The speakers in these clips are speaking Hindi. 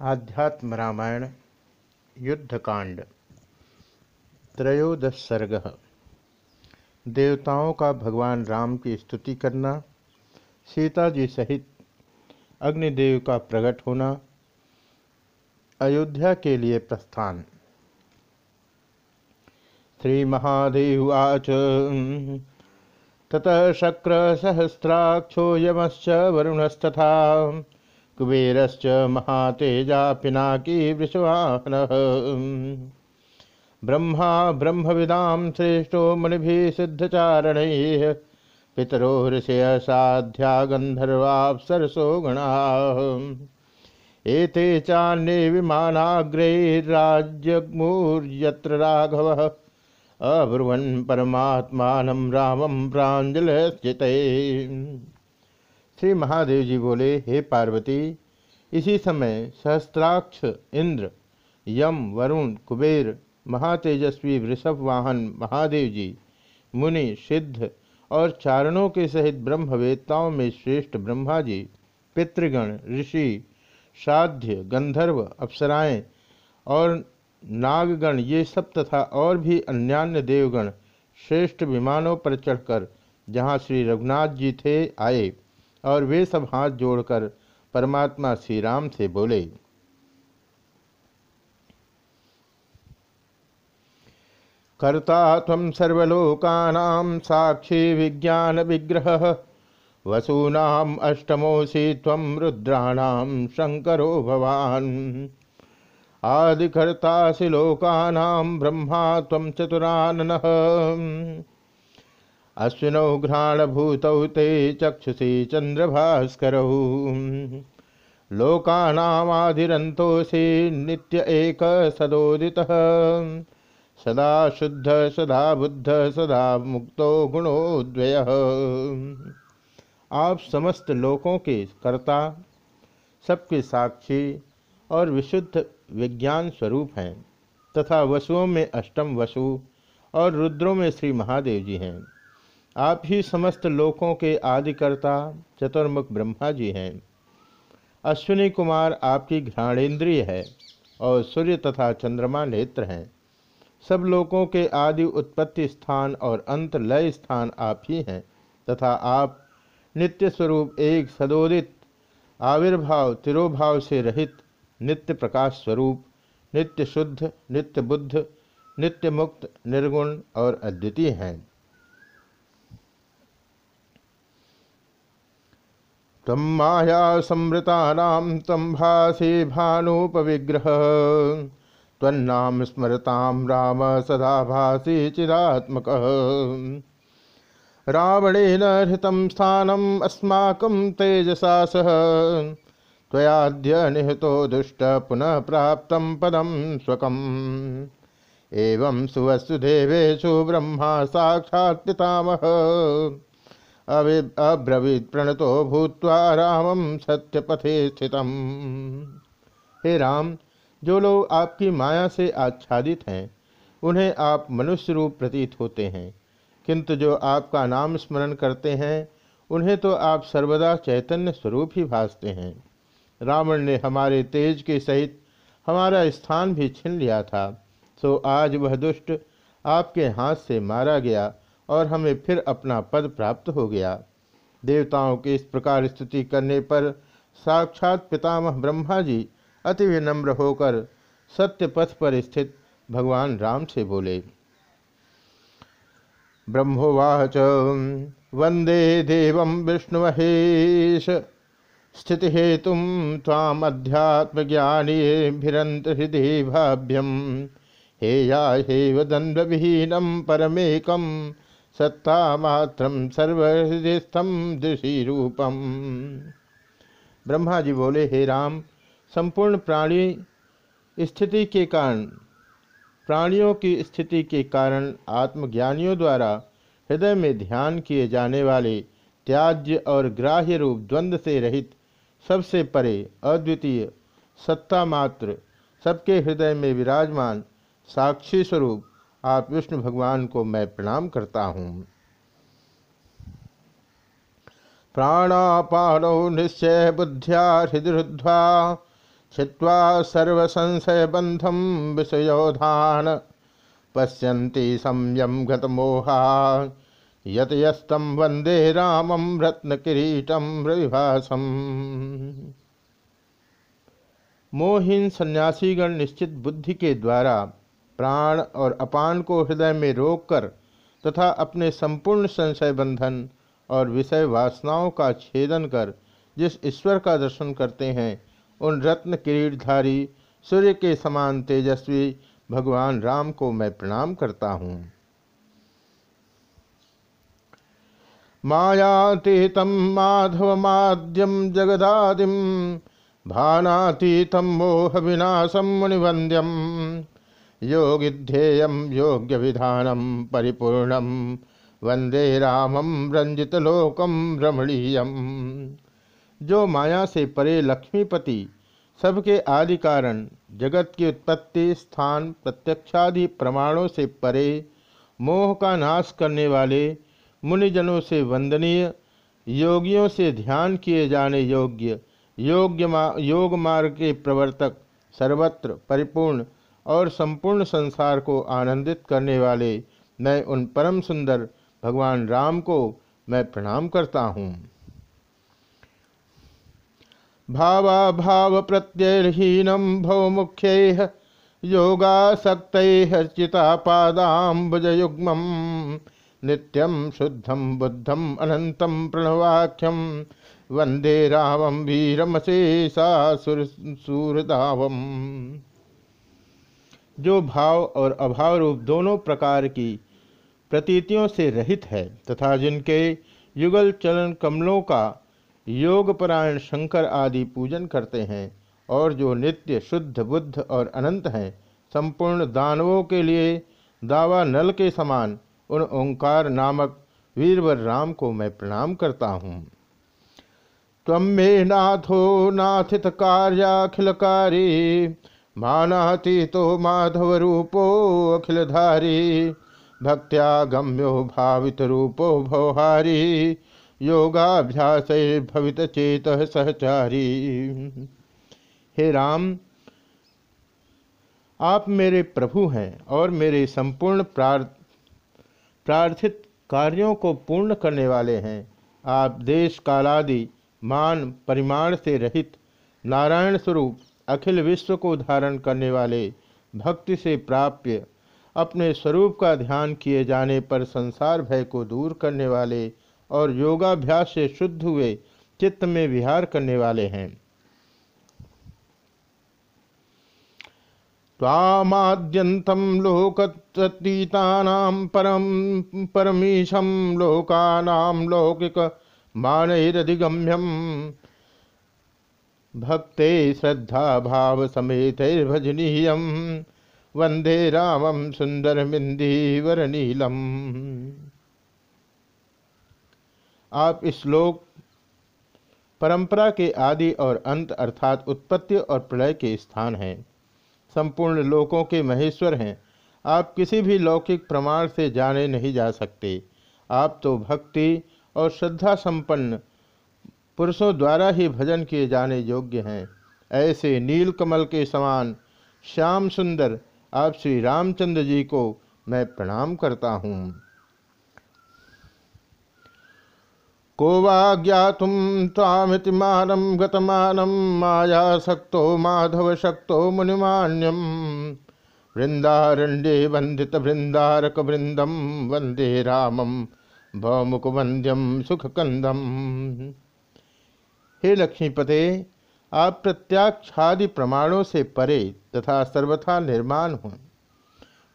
आध्यात्म रामायण, युद्धकांड, त्रयोदश सर्ग। देवताओं का भगवान राम की स्तुति करना, सीता जी सहित अग्निदेव का प्रकट होना, अयोध्या के लिए प्रस्थान। श्री महादेव आच ततः शक्र सहस्राक्षो यमश्च वरुणस्तथा। कुबेरश्च महातेजा पिनाकी वृषवाहन ब्रह्मा ब्रह्मविदां श्रेष्ठो मुनिभिः सिद्धचारणैः। पितरो ऋषय साध्या गन्धर्वाप्सरसो गणाः। एते चान्ये विमानाग्रैर्राज्यग्मुर्यत्र राघवः अब्रुवन् परमात्मानं रामं प्राञ्जलश्चितैः श्री महादेव जी बोले, हे पार्वती, इसी समय सहस्त्राक्ष इंद्र, यम, वरुण, कुबेर, महातेजस्वी, वृषभ वाहन, महादेव जी, मुनि, सिद्ध और चारणों के सहित ब्रह्मवेत्ताओं में श्रेष्ठ ब्रह्मा जी, पितृगण, ऋषि, साध्य, गंधर्व, अप्सराएँ और नागगण, ये सब तथा और भी अन्यान्य देवगण, श्रेष्ठ विमानों पर चढ़कर जहाँ श्री रघुनाथ जी थे, आए। और वे सब हाथ जोड़कर परमात्मा श्री राम से बोले, कर्ता तम साक्षी विज्ञान विग्रह वसूनाम अष्टमोसी तम रुद्राणाम शंकरो भवान। आदिकर्तासि लोकानां ब्रह्मा तम चतुरानन। अश्विनौ घ्राणभूतौ ते चक्षुषी चंद्रभास्करौ लोकानामाधिरन्तोऽसि नित्य एक सदोदितः। सदा शुद्ध, सदा बुद्ध, सदा मुक्तो गुणोद्वय आप समस्त लोकों के कर्ता, सबके साक्षी और विशुद्ध विज्ञान स्वरूप हैं, तथा वसुओं में अष्टम वसु और रुद्रों में श्री महादेव जी हैं। आप ही समस्त लोकों के आदिकर्ता चतुर्मुख ब्रह्मा जी हैं। अश्विनी कुमार आपकी घ्राणेन्द्रिय है और सूर्य तथा चंद्रमा नेत्र हैं। सब लोकों के आदि उत्पत्ति स्थान और अंत लय स्थान आप ही हैं तथा आप नित्य स्वरूप एक सदोदित, आविर्भाव तिरोभाव से रहित, नित्य प्रकाश स्वरूप, नित्य शुद्ध, नित्य बुद्ध, नित्य मुक्त, निर्गुण और अद्वितीय हैं। तम माया संवृतानाम तम भासी भानुपविग्रह। तन्नाम स्मरताम राम सदा भासी चिदात्मक। रावणेन हृतं स्थानम अस्माकं तेजसा सह। त्वयाद्य निहतो दुष्ट पुनः प्राप्त पदम स्वकम्। एवं सुवसुदेवेशु ब्रह्मा साक्षात् अब्रवीत प्रणतो भूत्वा रामम सत्यपथे स्थित हे राम, जो लोग आपकी माया से आच्छादित हैं, उन्हें आप मनुष्य रूप प्रतीत होते हैं। किंतु जो आपका नाम स्मरण करते हैं, उन्हें तो आप सर्वदा चैतन्य स्वरूप ही भासते हैं। रावण ने हमारे तेज के सहित हमारा स्थान भी छीन लिया था सो आज वह दुष्ट आपके हाथ से मारा गया और हमें फिर अपना पद प्राप्त हो गया। देवताओं की इस प्रकार स्तुति करने पर साक्षात पितामह ब्रह्मा जी अति विनम्र होकर सत्य पथ पर स्थित भगवान राम से बोले, ब्रह्मोवाच, वंदे देव विष्णुहेश स्थिति हेतु ताम अध्यात्म ज्ञानीभिरंत हृदय भाभ्यम हेया हेव द्वंद्व विहीनम परमेकम सत्ता मात्रम सर्वहृदयस्थम दृषि रूपम ब्रह्मा जी बोले, हे राम, संपूर्ण प्राणी स्थिति के कारण, प्राणियों की स्थिति के कारण आत्मज्ञानियों द्वारा हृदय में ध्यान किए जाने वाले त्याज्य और ग्राह्य रूप द्वंद्व से रहित सबसे परे अद्वितीय सत्ता मात्र सबके हृदय में विराजमान साक्षी स्वरूप आप विष्णु भगवान को मैं प्रणाम करता हूँ। प्राणापाणौ निश्चय बुद्ध्या हृदरुद्ध्वा छिवा सर्वसंशयबंधम विषयोधान। पश्यन्ति संयम गतमोहा यत यस्तम वंदे रामम रत्नकिरीटम रविभासम मोहिन सन्यासीगण निश्चित बुद्धि के द्वारा प्राण और अपान को हृदय में रोककर तथा अपने संपूर्ण संशय बंधन और विषय वासनाओं का छेदन कर जिस ईश्वर का दर्शन करते हैं, उन रत्न किरीटधारी सूर्य के समान तेजस्वी भगवान राम को मैं प्रणाम करता हूँ। मायातीतम माधवमाद्यम जगदादिम, भानातीतम मोह विनाशम मुनिवंद्यम योगिध्येयम योग्य विधानम परिपूर्णम वंदे रामम रंजित लोकम रमणीयम। जो माया से परे लक्ष्मीपति सबके आदि कारण जगत की उत्पत्ति स्थान प्रत्यक्षादि प्रमाणों से परे मोह का नाश करने वाले मुनिजनों से वंदनीय योगियों से ध्यान किए जाने योग्य योग्य मा, योग मार्ग के प्रवर्तक सर्वत्र परिपूर्ण और संपूर्ण संसार को आनंदित करने वाले मैं उन परम सुंदर भगवान राम को मैं प्रणाम करता हूँ। भावा भाव प्रत्ययहीनम भव मुख्य योगासक्त चिता पादाबुज युग्म नित्यम शुद्धम बुद्धम अनंतम प्रणवाख्यम वंदे रामम वीरमशेषा वीरमशेषासुरदावम जो भाव और अभाव रूप दोनों प्रकार की प्रतीतियों से रहित है, तथा जिनके युगल चलन कमलों का योगपरायण शंकर आदि पूजन करते हैं, और जो नित्य शुद्ध, बुद्ध और अनंत हैं, संपूर्ण दानवों के लिए दावा नल के समान उन ओंकार नामक वीरवर राम को मैं प्रणाम करता हूँ। तम मे नाथो नाथित कार्याखिलकारी मानाती तो माधव रूपो अखिलधारी भक्त्या गम्यो भावित रूपो भवहारी, योगाभ्यास भवित चेत सहचारी। हे राम, आप मेरे प्रभु हैं और मेरे संपूर्ण प्रार्थित कार्यों को पूर्ण करने वाले हैं। आप देश कालादि, मान, परिमाण से रहित, नारायण स्वरूप अखिल विश्व को धारण करने वाले भक्ति से प्राप्य, अपने स्वरूप का ध्यान किए जाने पर संसार भय को दूर करने वाले और योगाभ्यास से शुद्ध हुए चित्त में विहार करने वाले हैं। तामाद्यंतम लोकतीता परम परमीशम लोकानाम लौकिक मानैरधिगम्यम। भक्ते श्रद्धा भाव समेत भजनीय वंदे रामम सुंदर मिंदीवर नीलम आप इस श्लोक, परंपरा के आदि और अंत अर्थात उत्पत्ति और प्रलय के स्थान हैं। संपूर्ण लोकों के महेश्वर हैं। आप किसी भी लौकिक प्रमाण से जाने नहीं जा सकते। आप तो भक्ति और श्रद्धा संपन्न पुरुषों द्वारा ही भजन किए जाने योग्य हैं। ऐसे नील कमल के समान श्याम सुंदर, आप श्री रामचंद्र जी को मैं प्रणाम करता हूँ। को वा ज्ञातुम तामिति मानम गतमानम माया शक्तो माधव शक्तो मुनिमान्यम वृंदारण्ये वंदित वृंदारक वृंदम वंदे रामम भौमुख वंद्यम सुखकंदम हे लक्ष्मीपते, आप प्रत्याक्षादि प्रमाणों से परे तथा सर्वथा निर्माण हो।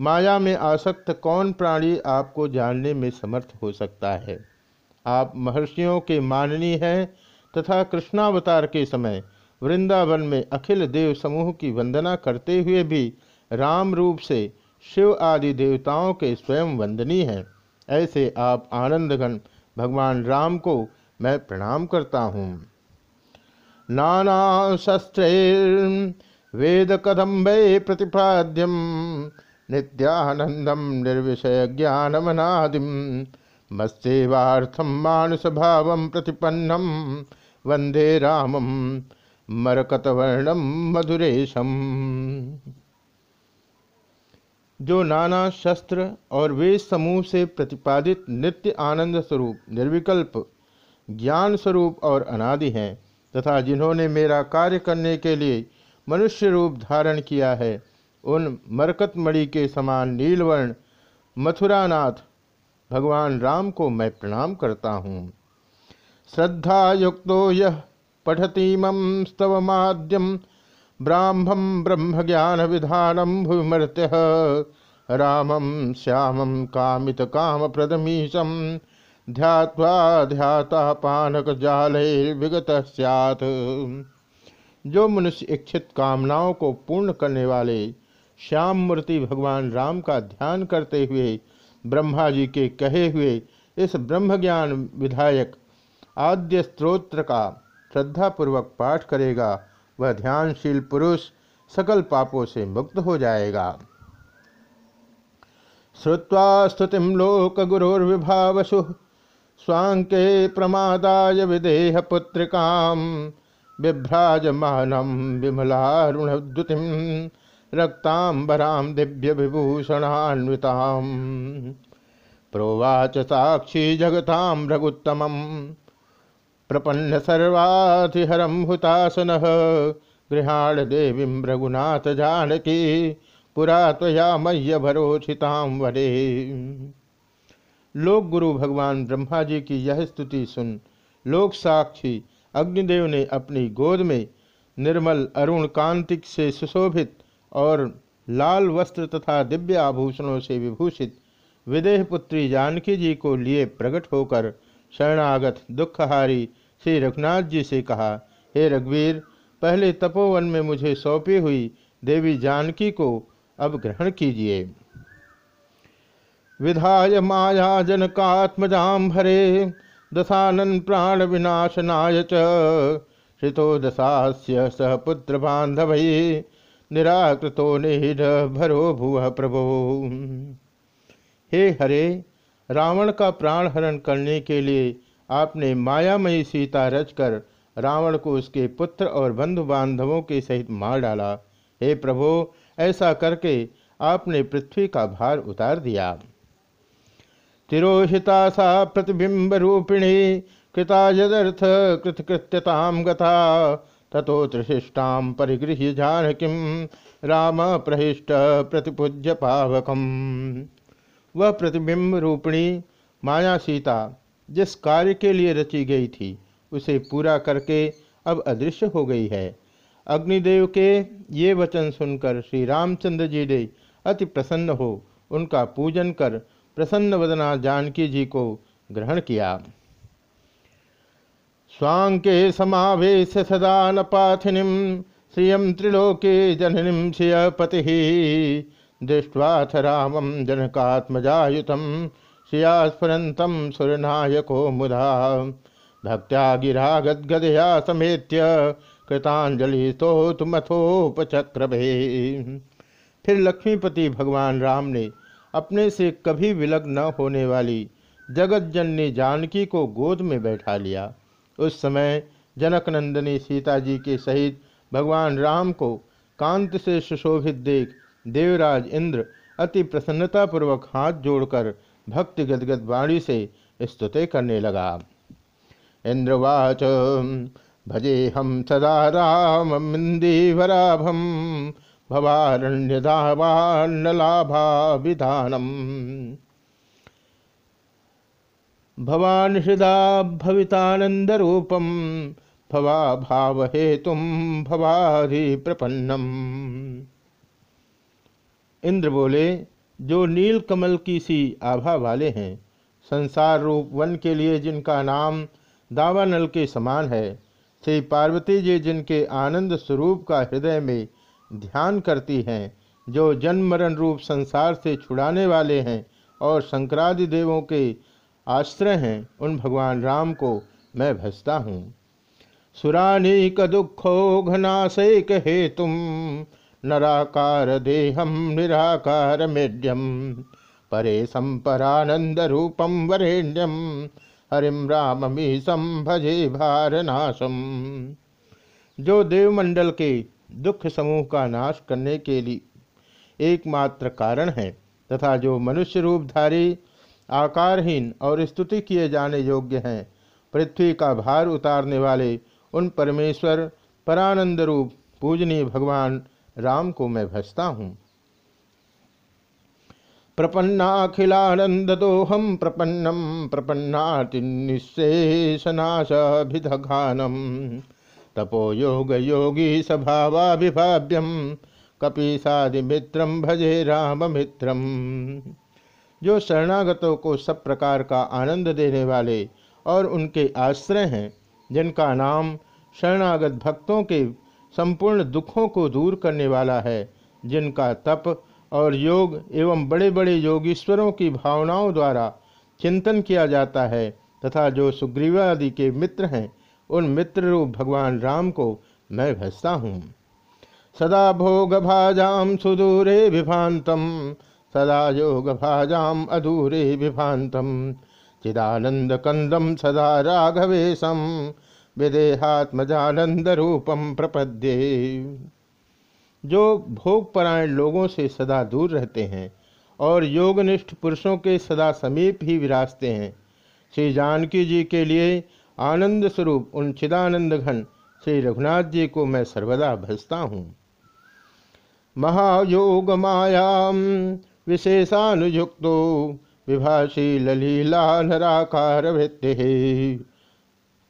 माया में आसक्त कौन प्राणी आपको जानने में समर्थ हो सकता है? आप महर्षियों के माननीय हैं तथा कृष्णावतार के समय वृंदावन में अखिल देव समूह की वंदना करते हुए भी राम रूप से शिव आदि देवताओं के स्वयं वंदनीय हैं। ऐसे आप आनंदघन भगवान राम को मैं प्रणाम करता हूँ। नाना शस्त्र वेद कदम्बे प्रतिपाद्यम नित्यानंदम निर्विषय ज्ञानमनादिम मत्सेवार्थम मानुष भाव प्रतिपन्नम वंदे रामम मरकतवर्णम मधुरेशम। जो नाना शस्त्र और वेद समूह से प्रतिपादित नित्य आनंद स्वरूप, निर्विकल्प, ज्ञान स्वरूप और अनादि हैं तथा जिन्होंने मेरा कार्य करने के लिए मनुष्य रूप धारण किया है, उन मरकतमणि के समान नीलवर्ण मथुरानाथ भगवान राम को मैं प्रणाम करता हूँ। श्रद्धा युक्तो यह पठतीम स्तवमाद्यम ब्राह्मम ब्रह्म ज्ञान विधानम भूमर्त्य रामम श्यामम कामित काम प्रदमीशम ध्यात्वा ध्याता पानक जाल विगत सैत जो मनुष्य इच्छित कामनाओं को पूर्ण करने वाले श्याम मूर्ति भगवान राम का ध्यान करते हुए, ब्रह्मा जी के कहे हुए इस ब्रह्म ज्ञान विधायक आद्य स्त्रोत्र का श्रद्धापूर्वक पाठ करेगा, वह ध्यानशील पुरुष सकल पापों से मुक्त हो जाएगा। श्रुवा लोक गुरुर्विभावसु स्वांके प्रमादाय विदेह पुत्रिकाम बिभ्राजमानम विमलारुणद्युतिम रक्तांबराम दिव्य विभूषणान्विताम प्रोवाच साक्षी जगताम रघुत्तम प्रपन्न सर्वाधिहरम हुतासन गृहाण देवी रघुनाथ जानकी पुरा त्वया मय्य भरोषिताम वरे लोक गुरु भगवान ब्रह्मा जी की यह स्तुति सुन, लोक साक्षी अग्निदेव ने अपनी गोद में निर्मल अरुण कांतिक से सुशोभित और लाल वस्त्र तथा दिव्य आभूषणों से विभूषित विदेह पुत्री जानकी जी को लिए प्रकट होकर शरणागत दुखहारी श्री रघुनाथ जी से कहा, हे रघुवीर, पहले तपोवन में मुझे सौंपी हुई देवी जानकी को अब ग्रहण कीजिए। विधाय माया जनकात्मजाम भरे दशानन प्राण विनाशनाय चितो दशास्य सह पुत्र बांधव, निराकृतो निहिर भरो भुव प्रभो। हे हरे, रावण का प्राण हरण करने के लिए आपने मायामयी सीता रचकर रावण को उसके पुत्र और बंधु बांधवों के सहित मार डाला। हे प्रभो, ऐसा करके आपने पृथ्वी का भार उतार दिया। तिरोहिता सा प्रतिबिंब रूपिणी कृता यदर्थ कृतकृत्यताम गता। ततो त्रिशिष्टाम परिगृह्य जानकीम राम प्रहिष्ट प्रतिपूज्य पावकम। वह प्रतिबिंब रूपिणी माया सीता, जिस कार्य के लिए रची गई थी, उसे पूरा करके अब अदृश्य हो गई है। अग्निदेव के ये वचन सुनकर श्री रामचंद्र जी ने अति प्रसन्न हो उनका पूजन कर प्रसन्न वदना जानकी जी को ग्रहण किया। स्वांके समावेश सदा न पाथिनीम श्रियम त्रिलोके जननीम श्रिय पति। दृष्टवाथ रामम जनकात्मजायुतम श्रियास्फुरंतम सुरनायको मुदा। भक्त्या गिरा गदगदया समेत्य कृतांजलि स्तोतमथोपचक्र फिर लक्ष्मीपति भगवान राम ने अपने से कभी विलग न होने वाली जगत जननी जानकी को गोद में बैठा लिया। उस समय जनकनंदनी सीता जी के सहित भगवान राम को कांत से सुशोभित देख देवराज इंद्र अति प्रसन्नतापूर्वक हाथ जोड़कर भक्ति गदगद वाणी से स्तुति करने लगा। इंद्रवाच, भजे हम सदा राम इंदीवराभम भवारण्यधावान्नलाभाविधानम् भवान हृदा भवितानंदरूपम भवा भाव हेतुम भवाधि प्रपन्नम इंद्र बोले, जो नील कमल की सी आभा वाले हैं, संसार रूप वन के लिए जिनका नाम दावानल के समान है, श्री पार्वती जी जिनके आनंद स्वरूप का हृदय में ध्यान करती हैं, जो जन्म मरण रूप संसार से छुड़ाने वाले हैं और शंकरादि देवों के आश्रय हैं, उन भगवान राम को मैं भजता हूँ। सुरानीक दुखो घनाशैक तुम नराकार देहम निराकार मेड्यम, परे संपरानंद रूपम वरेण्यम हरिम राममीशम भजे भारनाशम। जो देवमंडल के दुख समूह का नाश करने के लिए एकमात्र कारण है, तथा जो मनुष्य रूपधारी, आकारहीन और स्तुति किए जाने योग्य हैं, पृथ्वी का भार उतारने वाले उन परमेश्वर, परानंद रूप, पूजनीय भगवान राम को मैं भजता हूँ। प्रपन्नाखिलानंदोहम प्रपन्नम प्रपन्नातिनिशेषनाशभिधघानम तपो योग स्वभावाभिभाव्यम कपीसादि मित्रम भजे राम मित्रम जो शरणागतों को सब प्रकार का आनंद देने वाले और उनके आश्रय हैं, जिनका नाम शरणागत भक्तों के संपूर्ण दुखों को दूर करने वाला है, जिनका तप और योग एवं बड़े बड़े योगीश्वरों की भावनाओं द्वारा चिंतन किया जाता है, तथा जो सुग्रीवादि के मित्र हैं उन मित्र रूप भगवान राम को मैं भजता हूँ। सदा भोग भाजाम सुदूरे विभातम सदा योग भाजाम अधूरे विभातम चिदानंद कंदम, सदा राघवेशम विदेहात्मजानंद रूपम प्रपद्ये। जो भोगपरायण लोगों से सदा दूर रहते हैं और योगनिष्ठ पुरुषों के सदा समीप ही विराजते हैं, श्री जानकी जी के लिए आनंद स्वरूप उन चिदानंद घन श्री रघुनाथ जी को मैं सर्वदा भजता हूँ। महायोग मायाम विशेषानुयुक्तो विभाषी ललीला नराकार वृत्ति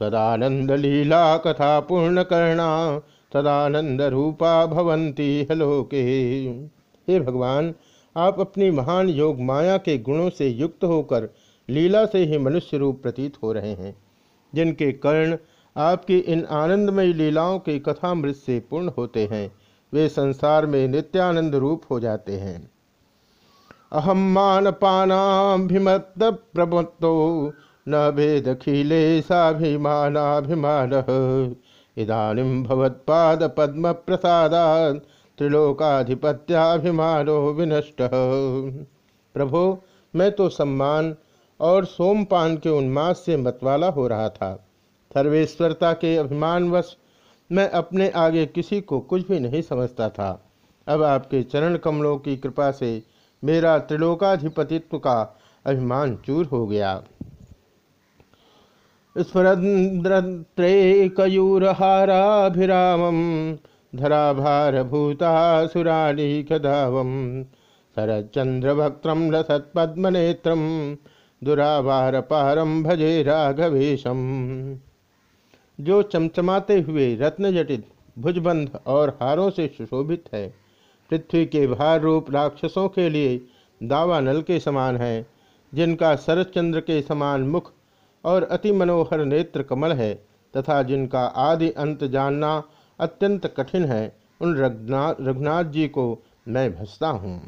तदानंद लीला कथा पूर्ण करना, तदानंद रूपा भवंती हलोके हे भगवान, आप अपनी महान योग माया के गुणों से युक्त होकर लीला से ही मनुष्य रूप प्रतीत हो रहे हैं। जिनके कर्ण आपकी इन आनंदमय लीलाओं के कथामृत से पूर्ण होते हैं। वे संसार में नित्यानंद रूप हो जाते हैं। अहम मान पानाभिमत प्रभुत्व न भेद खिले साभिमानाभिमान इदानीं भवत्पाद पद्म प्रसादा त्रिलोकाधिपत्याभिमानो विनष्ट। प्रभो, मैं तो सम्मान और सोमपान के उन्माद से मतवाला हो रहा था। सर्वेश्वरता के अभिमानवश मैं अपने आगे किसी को कुछ भी नहीं समझता था। अब आपके चरण कमलों की कृपा से मेरा त्रिलोकाधिपतित्व का अभिमान चूर हो गया। स्फुरद्रत्रैकयूरहाराभिरामं धराभारभूतासुरालीकधावं शरच्चन्द्रभक्त्रं लसत्पद्मनेत्रं दुराभारपारं भजे राघवेशम। जो चमचमाते हुए रत्नजटित भुजबंध और हारों से सुशोभित है, पृथ्वी के भार रूप राक्षसों के लिए दावा नल के समान है, जिनका शरदचंद्र के समान मुख और अति मनोहर नेत्र कमल है, तथा जिनका आदि अंत जानना अत्यंत कठिन है, उन रघुनाथ जी को मैं भसता हूँ।